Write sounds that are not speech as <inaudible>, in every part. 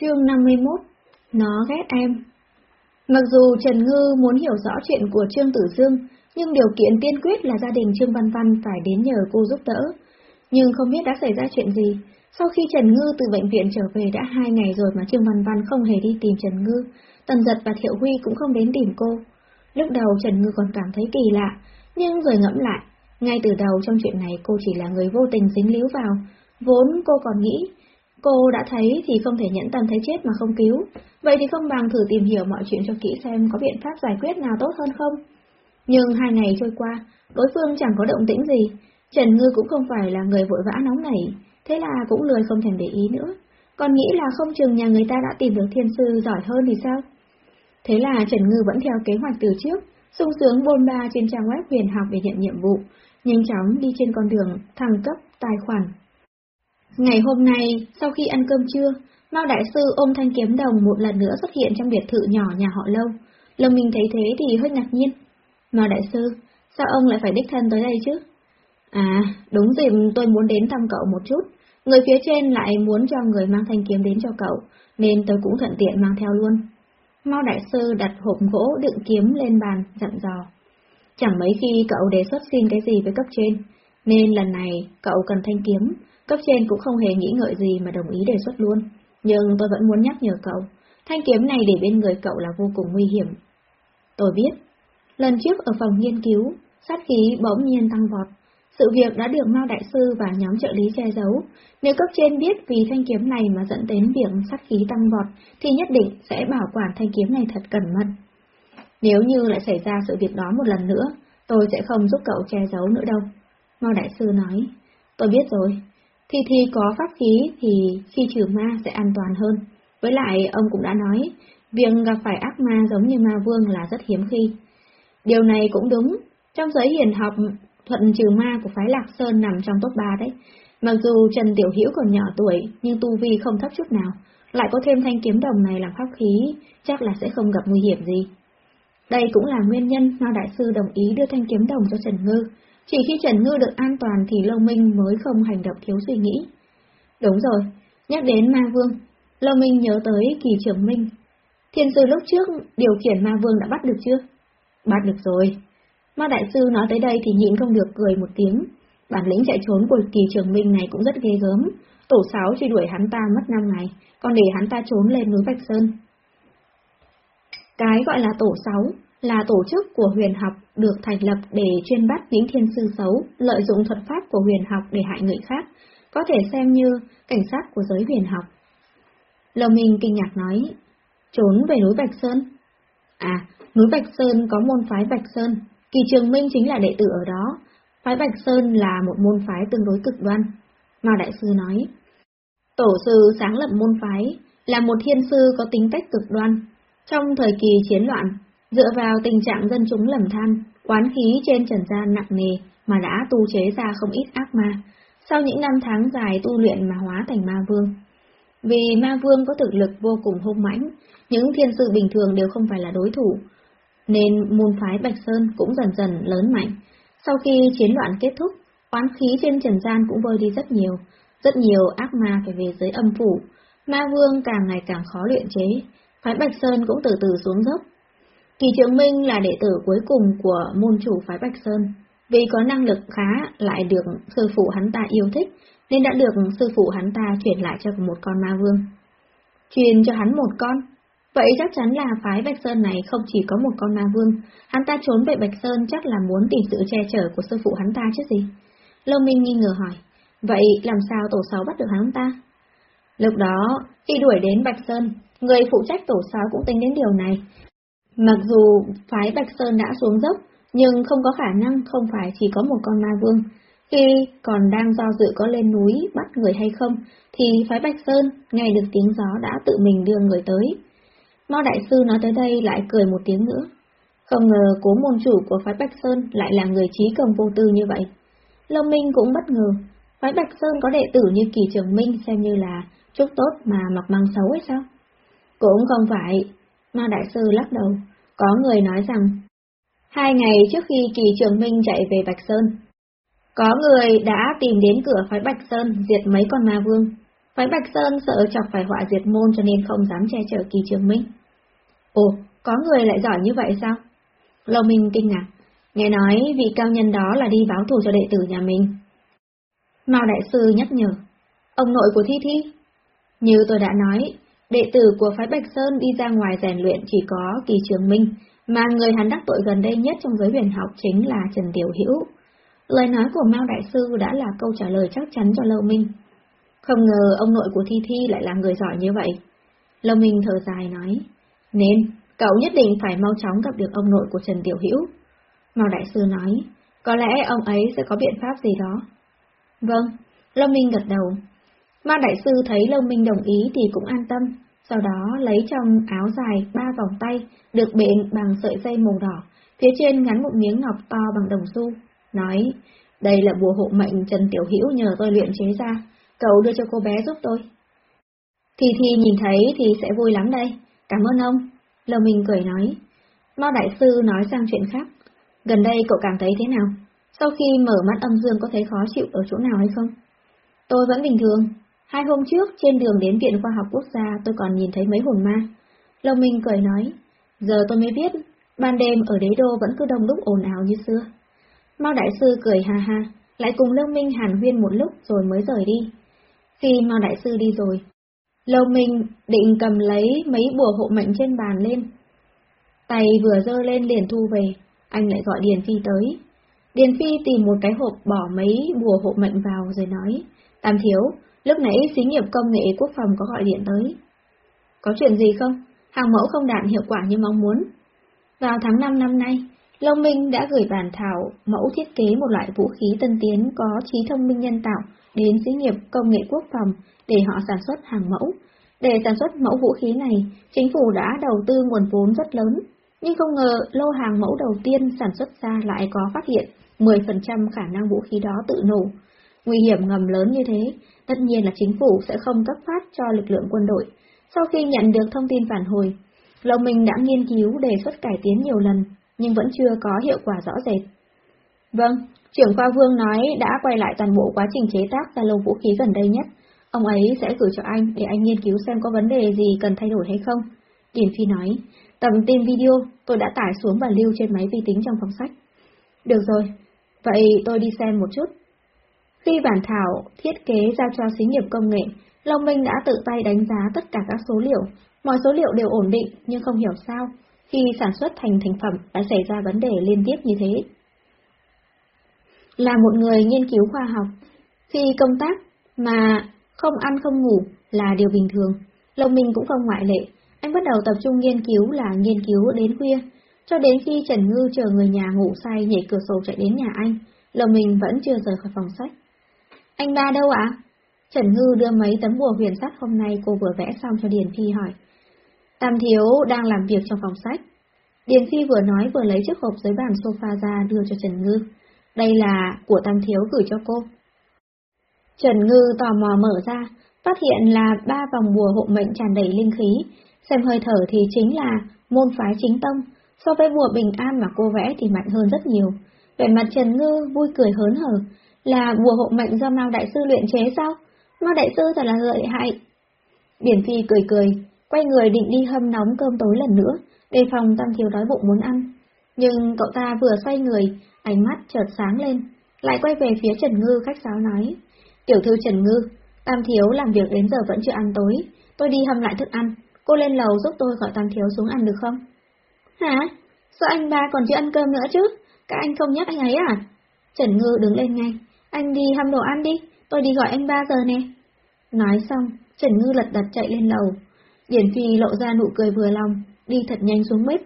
Chương 51 Nó ghét em Mặc dù Trần Ngư muốn hiểu rõ chuyện của Trương Tử Dương, nhưng điều kiện tiên quyết là gia đình Trương Văn Văn phải đến nhờ cô giúp đỡ. Nhưng không biết đã xảy ra chuyện gì, sau khi Trần Ngư từ bệnh viện trở về đã hai ngày rồi mà Trương Văn Văn không hề đi tìm Trần Ngư, Tần Giật và Thiệu Huy cũng không đến tìm cô. Lúc đầu Trần Ngư còn cảm thấy kỳ lạ, nhưng rồi ngẫm lại, ngay từ đầu trong chuyện này cô chỉ là người vô tình dính líu vào, vốn cô còn nghĩ Cô đã thấy thì không thể nhẫn tâm thấy chết mà không cứu, vậy thì không bằng thử tìm hiểu mọi chuyện cho kỹ xem có biện pháp giải quyết nào tốt hơn không. Nhưng hai ngày trôi qua, đối phương chẳng có động tĩnh gì, Trần Ngư cũng không phải là người vội vã nóng nảy, thế là cũng lười không thèm để ý nữa, còn nghĩ là không chừng nhà người ta đã tìm được thiên sư giỏi hơn thì sao. Thế là Trần Ngư vẫn theo kế hoạch từ trước, sung sướng bôn ba trên trang web huyền học để nhận nhiệm vụ, nhanh chóng đi trên con đường thăng cấp tài khoản Ngày hôm nay, sau khi ăn cơm trưa, Mao Đại Sư ôm thanh kiếm đồng một lần nữa xuất hiện trong biệt thự nhỏ nhà họ Lâu. Lâm Minh thấy thế thì hơi ngạc nhiên. Mao Đại Sư, sao ông lại phải đích thân tới đây chứ? À, đúng dịp tôi muốn đến thăm cậu một chút. Người phía trên lại muốn cho người mang thanh kiếm đến cho cậu, nên tôi cũng thuận tiện mang theo luôn. Mao Đại Sư đặt hộp gỗ đựng kiếm lên bàn, dặn dò. Chẳng mấy khi cậu đề xuất xin cái gì với cấp trên, nên lần này cậu cần thanh kiếm, Cấp trên cũng không hề nghĩ ngợi gì mà đồng ý đề xuất luôn, nhưng tôi vẫn muốn nhắc nhở cậu, thanh kiếm này để bên người cậu là vô cùng nguy hiểm. Tôi biết, lần trước ở phòng nghiên cứu, sát khí bỗng nhiên tăng vọt, sự việc đã được Mao Đại Sư và nhóm trợ lý che giấu, nếu cấp trên biết vì thanh kiếm này mà dẫn đến việc sát khí tăng vọt, thì nhất định sẽ bảo quản thanh kiếm này thật cẩn mật. Nếu như lại xảy ra sự việc đó một lần nữa, tôi sẽ không giúp cậu che giấu nữa đâu. Mao Đại Sư nói, tôi biết rồi, thì thì có pháp khí thì khi trừ ma sẽ an toàn hơn. Với lại ông cũng đã nói, việc gặp phải ác ma giống như ma vương là rất hiếm khi. Điều này cũng đúng, trong giới hiền học, thuận trừ ma của phái Lạc Sơn nằm trong top 3 đấy. Mặc dù Trần Tiểu Hữu còn nhỏ tuổi, nhưng tu vi không thấp chút nào, lại có thêm thanh kiếm đồng này làm pháp khí, chắc là sẽ không gặp nguy hiểm gì. Đây cũng là nguyên nhân Mao Đại Sư đồng ý đưa thanh kiếm đồng cho Trần Ngư, chỉ khi Trần Ngư được an toàn thì Lâu Minh mới không hành động thiếu suy nghĩ. Đúng rồi, nhắc đến Ma Vương, Lâu Minh nhớ tới Kỳ Trưởng Minh. Thiên sư lúc trước điều khiển Ma Vương đã bắt được chưa? Bắt được rồi. Ma Đại Sư nói tới đây thì nhịn không được cười một tiếng. Bản lĩnh chạy trốn của Kỳ Trưởng Minh này cũng rất ghê gớm. Tổ sáu truy đuổi hắn ta mất năm ngày, còn để hắn ta trốn lên núi Bạch Sơn. Cái gọi là tổ sáu là tổ chức của huyền học được thành lập để chuyên bắt những thiên sư xấu, lợi dụng thuật pháp của huyền học để hại người khác, có thể xem như cảnh sát của giới huyền học. Lầu Minh kinh ngạc nói, trốn về núi Bạch Sơn. À, núi Bạch Sơn có môn phái Bạch Sơn, Kỳ Trường Minh chính là đệ tử ở đó. Phái Bạch Sơn là một môn phái tương đối cực đoan. Mao Đại Sư nói, Tổ sư sáng lập môn phái là một thiên sư có tính cách cực đoan. Trong thời kỳ chiến loạn, Dựa vào tình trạng dân chúng lầm than, quán khí trên trần gian nặng nề mà đã tu chế ra không ít ác ma, sau những năm tháng dài tu luyện mà hóa thành ma vương. Vì ma vương có thực lực vô cùng hung mãnh, những thiên sự bình thường đều không phải là đối thủ, nên môn phái Bạch Sơn cũng dần dần lớn mạnh. Sau khi chiến loạn kết thúc, quán khí trên trần gian cũng vơi đi rất nhiều, rất nhiều ác ma phải về dưới âm phủ, ma vương càng ngày càng khó luyện chế, phái Bạch Sơn cũng từ từ xuống dốc, Kỳ Trường Minh là đệ tử cuối cùng của môn chủ phái Bạch Sơn, vì có năng lực khá lại được sư phụ hắn ta yêu thích, nên đã được sư phụ hắn ta chuyển lại cho một con ma vương. Truyền cho hắn một con, vậy chắc chắn là phái Bạch Sơn này không chỉ có một con ma vương, hắn ta trốn về Bạch Sơn chắc là muốn tìm sự che chở của sư phụ hắn ta chứ gì. Lâu Minh nghi ngờ hỏi, vậy làm sao tổ sáu bắt được hắn ta? Lúc đó, khi đuổi đến Bạch Sơn, người phụ trách tổ sáu cũng tính đến điều này, Mặc dù phái Bạch Sơn đã xuống dốc, nhưng không có khả năng không phải chỉ có một con ma vương. Khi còn đang do dự có lên núi bắt người hay không, thì phái Bạch Sơn nghe được tiếng gió đã tự mình đưa người tới. Mao Đại Sư nói tới đây lại cười một tiếng nữa. Không ngờ cố môn chủ của phái Bạch Sơn lại là người trí công vô tư như vậy. Lâm Minh cũng bất ngờ, phái Bạch Sơn có đệ tử như Kỳ Trường Minh xem như là chúc tốt mà mặc mang xấu ấy sao? Cũng không phải, Ma Đại Sư lắc đầu, có người nói rằng, hai ngày trước khi Kỳ Trường Minh chạy về Bạch Sơn, có người đã tìm đến cửa phái Bạch Sơn diệt mấy con ma vương. Phái Bạch Sơn sợ chọc phải họa diệt môn cho nên không dám che chở kỳ trường minh. Ồ, có người lại giỏi như vậy sao? Lâu Minh kinh ngạc, nghe nói vị cao nhân đó là đi báo thù cho đệ tử nhà mình. Mao Đại Sư nhắc nhở, ông nội của Thi Thi. Như tôi đã nói, đệ tử của phái Bạch Sơn đi ra ngoài rèn luyện chỉ có kỳ trường minh, mà người hắn đắc tội gần đây nhất trong giới huyền học chính là Trần Tiểu Hữu. Lời nói của Mao Đại Sư đã là câu trả lời chắc chắn cho Lâu Minh. Không ngờ ông nội của Thi Thi lại là người giỏi như vậy. Lâu Minh thở dài nói, nên cậu nhất định phải mau chóng gặp được ông nội của Trần Tiểu Hữu. Mao Đại Sư nói, có lẽ ông ấy sẽ có biện pháp gì đó. Vâng, Lâu Minh gật đầu. Ma Đại Sư thấy Lâu Minh đồng ý thì cũng an tâm, sau đó lấy trong áo dài ba vòng tay, được bện bằng sợi dây màu đỏ, phía trên gắn một miếng ngọc to bằng đồng xu, nói, đây là bùa hộ mệnh Trần Tiểu Hữu nhờ tôi luyện chế ra, cậu đưa cho cô bé giúp tôi. Thì thì nhìn thấy thì sẽ vui lắm đây, cảm ơn ông. Lầu Minh cười nói. Mao Đại Sư nói sang chuyện khác, gần đây cậu cảm thấy thế nào? Sau khi mở mắt âm dương có thấy khó chịu ở chỗ nào hay không? Tôi vẫn bình thường, Hai hôm trước, trên đường đến Viện Khoa học Quốc gia tôi còn nhìn thấy mấy hồn ma. Lâu Minh cười nói, giờ tôi mới biết, ban đêm ở đế đô vẫn cứ đông đúc ồn ào như xưa. Mao Đại Sư cười ha ha, lại cùng Lâu Minh hàn huyên một lúc rồi mới rời đi. Khi Mao Đại Sư đi rồi, Lâu Minh định cầm lấy mấy bùa hộ mệnh trên bàn lên. Tay vừa dơ lên liền thu về, anh lại gọi Điền Phi tới. Điền Phi tìm một cái hộp bỏ mấy bùa hộ mệnh vào rồi nói, Tam Thiếu, Lúc nãy xí nghiệp công nghệ quốc phòng có gọi điện tới. Có chuyện gì không? Hàng mẫu không đạt hiệu quả như mong muốn. Vào tháng 5 năm nay, Long Minh đã gửi bản thảo mẫu thiết kế một loại vũ khí tân tiến có trí thông minh nhân tạo đến xí nghiệp công nghệ quốc phòng để họ sản xuất hàng mẫu. Để sản xuất mẫu vũ khí này, chính phủ đã đầu tư nguồn vốn rất lớn, nhưng không ngờ lô hàng mẫu đầu tiên sản xuất ra lại có phát hiện 10% khả năng vũ khí đó tự nổ. Nguy hiểm ngầm lớn như thế, tất nhiên là chính phủ sẽ không cấp phát cho lực lượng quân đội. Sau khi nhận được thông tin phản hồi, Lầu Minh đã nghiên cứu đề xuất cải tiến nhiều lần, nhưng vẫn chưa có hiệu quả rõ rệt. Vâng, trưởng khoa Vương nói đã quay lại toàn bộ quá trình chế tác ra lô vũ khí gần đây nhất. Ông ấy sẽ gửi cho anh để anh nghiên cứu xem có vấn đề gì cần thay đổi hay không. Điển Phi nói, tầm tin video tôi đã tải xuống và lưu trên máy vi tính trong phòng sách. Được rồi, vậy tôi đi xem một chút. Khi bản thảo thiết kế giao cho xí nghiệp công nghệ, Long Minh đã tự tay đánh giá tất cả các số liệu. Mọi số liệu đều ổn định nhưng không hiểu sao, khi sản xuất thành thành phẩm đã xảy ra vấn đề liên tiếp như thế. Là một người nghiên cứu khoa học, khi công tác mà không ăn không ngủ là điều bình thường, Long Minh cũng không ngoại lệ. Anh bắt đầu tập trung nghiên cứu là nghiên cứu đến khuya, cho đến khi Trần Ngư chờ người nhà ngủ say nhảy cửa sổ chạy đến nhà anh, Long Minh vẫn chưa rời khỏi phòng sách. Anh ba đâu ạ? Trần Ngư đưa mấy tấm bùa huyền sắt hôm nay cô vừa vẽ xong cho Điền Phi hỏi. Tam Thiếu đang làm việc trong phòng sách. Điền Phi vừa nói vừa lấy chiếc hộp dưới bàn sofa ra đưa cho Trần Ngư. Đây là của Tam Thiếu gửi cho cô. Trần Ngư tò mò mở ra, phát hiện là ba vòng bùa hộ mệnh tràn đầy linh khí, xem hơi thở thì chính là môn phái chính tông, so với bùa bình an mà cô vẽ thì mạnh hơn rất nhiều. Vẻ mặt Trần Ngư vui cười hớn hở, là bùa hộ mệnh do Mao Đại Sư luyện chế sao? Mao Đại Sư thật là lợi hại. Điển Phi cười cười, quay người định đi hâm nóng cơm tối lần nữa, đề phòng Tam Thiếu đói bụng muốn ăn. Nhưng cậu ta vừa xoay người, ánh mắt chợt sáng lên, lại quay về phía Trần Ngư khách sáo nói. Tiểu thư Trần Ngư, Tam Thiếu làm việc đến giờ vẫn chưa ăn tối, tôi đi hâm lại thức ăn, cô lên lầu giúp tôi gọi Tam Thiếu xuống ăn được không? Hả? Sao anh ba còn chưa ăn cơm nữa chứ? Các anh không nhắc anh ấy à? Trần Ngư đứng lên ngay, anh đi hâm đồ ăn đi, tôi đi gọi anh ba giờ nè. Nói xong, Trần Ngư lật đật chạy lên lầu. Điển Phi lộ ra nụ cười vừa lòng, đi thật nhanh xuống bếp.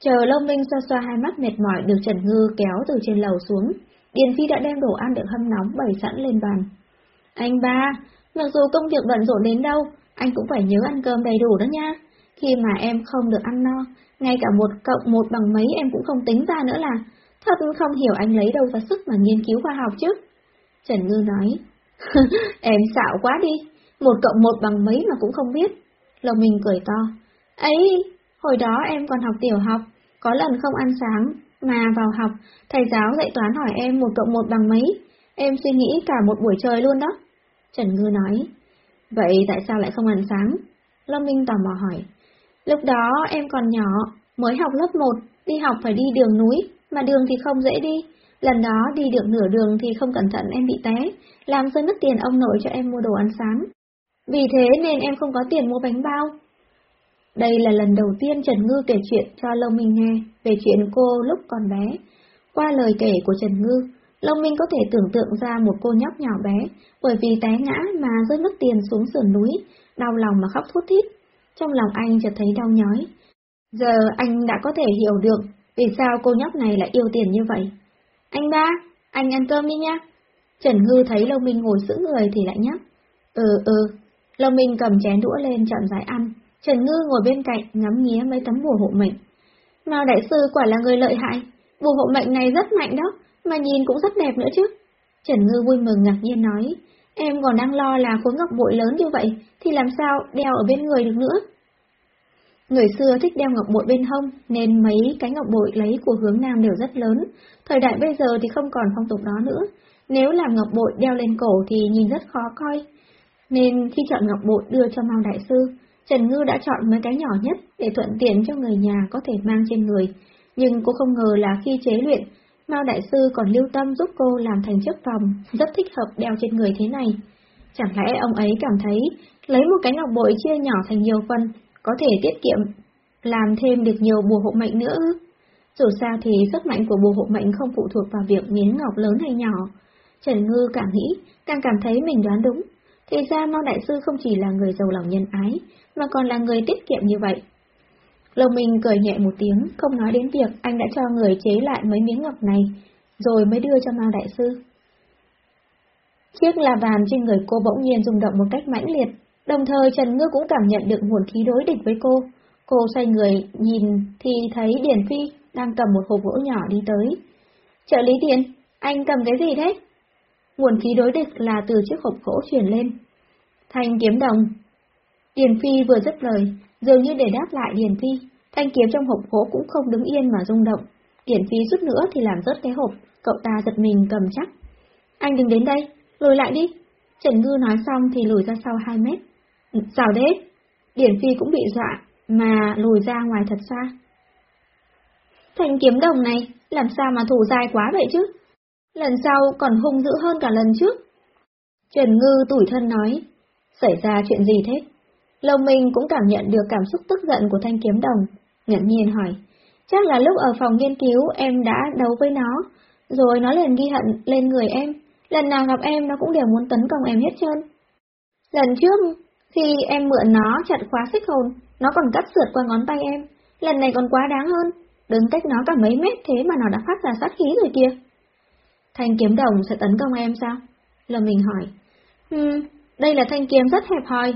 Chờ long Minh xoa xoa hai mắt mệt mỏi được Trần Ngư kéo từ trên lầu xuống, Điền Phi đã đem đồ ăn được hâm nóng bày sẵn lên bàn. Anh ba, mặc dù công việc bận rộn đến đâu, anh cũng phải nhớ ăn cơm đầy đủ đó nha. Khi mà em không được ăn no, ngay cả một cộng một bằng mấy em cũng không tính ra nữa là Thật không hiểu anh lấy đâu ra sức mà nghiên cứu khoa học chứ. Trần Ngư nói, <laughs> em xạo quá đi, một cộng một bằng mấy mà cũng không biết. Lộc Minh cười to, ấy, hồi đó em còn học tiểu học, có lần không ăn sáng, mà vào học, thầy giáo dạy toán hỏi em một cộng một bằng mấy, em suy nghĩ cả một buổi trời luôn đó. Trần Ngư nói, Vậy tại sao lại không ăn sáng? Lòng Minh tò mò hỏi. Lúc đó em còn nhỏ, mới học lớp 1, đi học phải đi đường núi, mà đường thì không dễ đi. Lần đó đi được nửa đường thì không cẩn thận em bị té, làm rơi mất tiền ông nội cho em mua đồ ăn sáng. Vì thế nên em không có tiền mua bánh bao. Đây là lần đầu tiên Trần Ngư kể chuyện cho Lâu Minh nghe về chuyện cô lúc còn bé. Qua lời kể của Trần Ngư, Lâu Minh có thể tưởng tượng ra một cô nhóc nhỏ bé, bởi vì té ngã mà rơi mất tiền xuống sườn núi, đau lòng mà khóc thút thít. Trong lòng anh chợt thấy đau nhói. Giờ anh đã có thể hiểu được vì sao cô nhóc này lại yêu tiền như vậy. Anh ba, anh ăn cơm đi nhá. Trần Ngư thấy Lâu Minh ngồi giữ người thì lại nhắc. Ừ ừ, Lâu Minh cầm chén đũa lên chậm rãi ăn. Trần Ngư ngồi bên cạnh ngắm nghía mấy tấm bùa hộ mệnh. Mao đại sư quả là người lợi hại, bùa hộ mệnh này rất mạnh đó, mà nhìn cũng rất đẹp nữa chứ. Trần Ngư vui mừng ngạc nhiên nói, em còn đang lo là khối ngọc bội lớn như vậy, thì làm sao đeo ở bên người được nữa. Người xưa thích đeo ngọc bội bên hông, nên mấy cái ngọc bội lấy của hướng nam đều rất lớn. Thời đại bây giờ thì không còn phong tục đó nữa. Nếu làm ngọc bội đeo lên cổ thì nhìn rất khó coi. Nên khi chọn ngọc bội đưa cho Mao Đại Sư, Trần Ngư đã chọn mấy cái nhỏ nhất để thuận tiện cho người nhà có thể mang trên người. Nhưng cô không ngờ là khi chế luyện, Mao Đại Sư còn lưu tâm giúp cô làm thành chiếc vòng rất thích hợp đeo trên người thế này. Chẳng lẽ ông ấy cảm thấy lấy một cái ngọc bội chia nhỏ thành nhiều phần có thể tiết kiệm, làm thêm được nhiều bùa hộ mệnh nữa? Dù sao thì sức mạnh của bùa hộ mệnh không phụ thuộc vào việc miếng ngọc lớn hay nhỏ. Trần Ngư càng nghĩ, càng cảm thấy mình đoán đúng. Thì ra Mao Đại Sư không chỉ là người giàu lòng nhân ái, mà còn là người tiết kiệm như vậy. Lồng mình cười nhẹ một tiếng, không nói đến việc anh đã cho người chế lại mấy miếng ngọc này, rồi mới đưa cho Mao Đại Sư. Chiếc là bàn trên người cô bỗng nhiên rung động một cách mãnh liệt, đồng thời Trần Ngư cũng cảm nhận được nguồn khí đối địch với cô. Cô xoay người, nhìn thì thấy Điển Phi đang cầm một hộp gỗ nhỏ đi tới. Trợ lý Điền, anh cầm cái gì thế? Nguồn khí đối địch là từ chiếc hộp gỗ truyền lên. Thanh kiếm đồng. Điền Phi vừa dứt lời, dường như để đáp lại Điền Phi, thanh kiếm trong hộp gỗ cũng không đứng yên mà rung động. điển Phi rút nữa thì làm rớt cái hộp, cậu ta giật mình cầm chắc. Anh đừng đến đây, lùi lại đi. Trần Ngư nói xong thì lùi ra sau 2 mét. Sao thế? Điển Phi cũng bị dọa, mà lùi ra ngoài thật xa. Thanh kiếm đồng này, làm sao mà thủ dài quá vậy chứ? Lần sau còn hung dữ hơn cả lần trước. Trần Ngư tủi thân nói, xảy ra chuyện gì thế? Lông Minh cũng cảm nhận được cảm xúc tức giận của thanh kiếm đồng, ngẩn nhiên hỏi, chắc là lúc ở phòng nghiên cứu em đã đấu với nó, rồi nó liền ghi hận lên người em, lần nào gặp em nó cũng đều muốn tấn công em hết trơn. Lần trước, khi em mượn nó chặt khóa xích hồn, nó còn cắt sượt qua ngón tay em, lần này còn quá đáng hơn, đứng cách nó cả mấy mét thế mà nó đã phát ra sát khí rồi kia. Thanh kiếm đồng sẽ tấn công em sao? Lâm Minh hỏi. Hừm, đây là thanh kiếm rất hẹp hòi.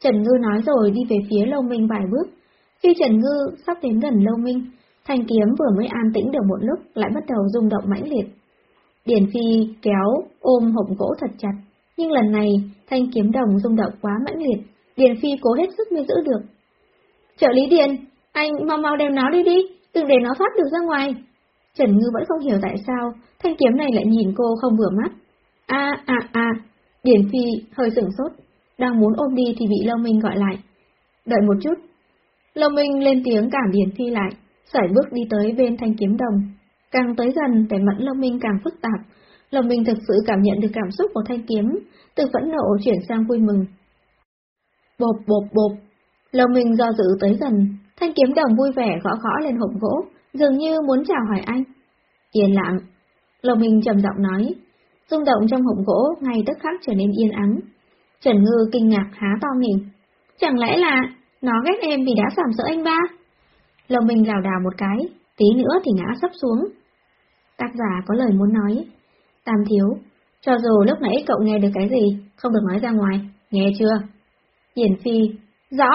Trần Ngư nói rồi đi về phía Lâu Minh vài bước. Khi Trần Ngư sắp đến gần Lâu Minh, thanh kiếm vừa mới an tĩnh được một lúc lại bắt đầu rung động mãnh liệt. Điển Phi kéo ôm hộp gỗ thật chặt, nhưng lần này thanh kiếm đồng rung động quá mãnh liệt, Điền Phi cố hết sức mới giữ được. Trợ lý Điền, anh mau mau đem nó đi đi, đừng để nó thoát được ra ngoài. Trần Ngư vẫn không hiểu tại sao thanh kiếm này lại nhìn cô không vừa mắt. A a a, Điền Phi hơi sửng sốt, đang muốn ôm đi thì bị Lâu Minh gọi lại. Đợi một chút. Lâu Minh lên tiếng cản Điền Phi lại, sải bước đi tới bên thanh kiếm đồng. Càng tới gần, vẻ mặt Lâu Minh càng phức tạp lòng mình thực sự cảm nhận được cảm xúc của thanh kiếm, từ phẫn nộ chuyển sang vui mừng. Bộp bộp bộp. lòng mình do dự tới gần, thanh kiếm đồng vui vẻ gõ gõ lên hộp gỗ, dường như muốn chào hỏi anh. Yên lặng. lòng mình trầm giọng nói, rung động trong hộp gỗ ngay tức khắc trở nên yên ắng. Trần Ngư kinh ngạc há to miệng. Chẳng lẽ là nó ghét em vì đã sảm sợ anh ba? Lòng mình lảo đảo một cái, tí nữa thì ngã sắp xuống. Tác giả có lời muốn nói. Tam thiếu, cho dù lúc nãy cậu nghe được cái gì, không được nói ra ngoài, nghe chưa? Hiển Phi, rõ.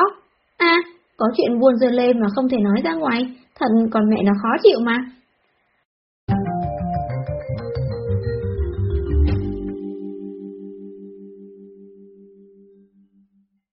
a có chuyện buôn dưa lê mà không thể nói ra ngoài, thật còn mẹ nó khó chịu mà.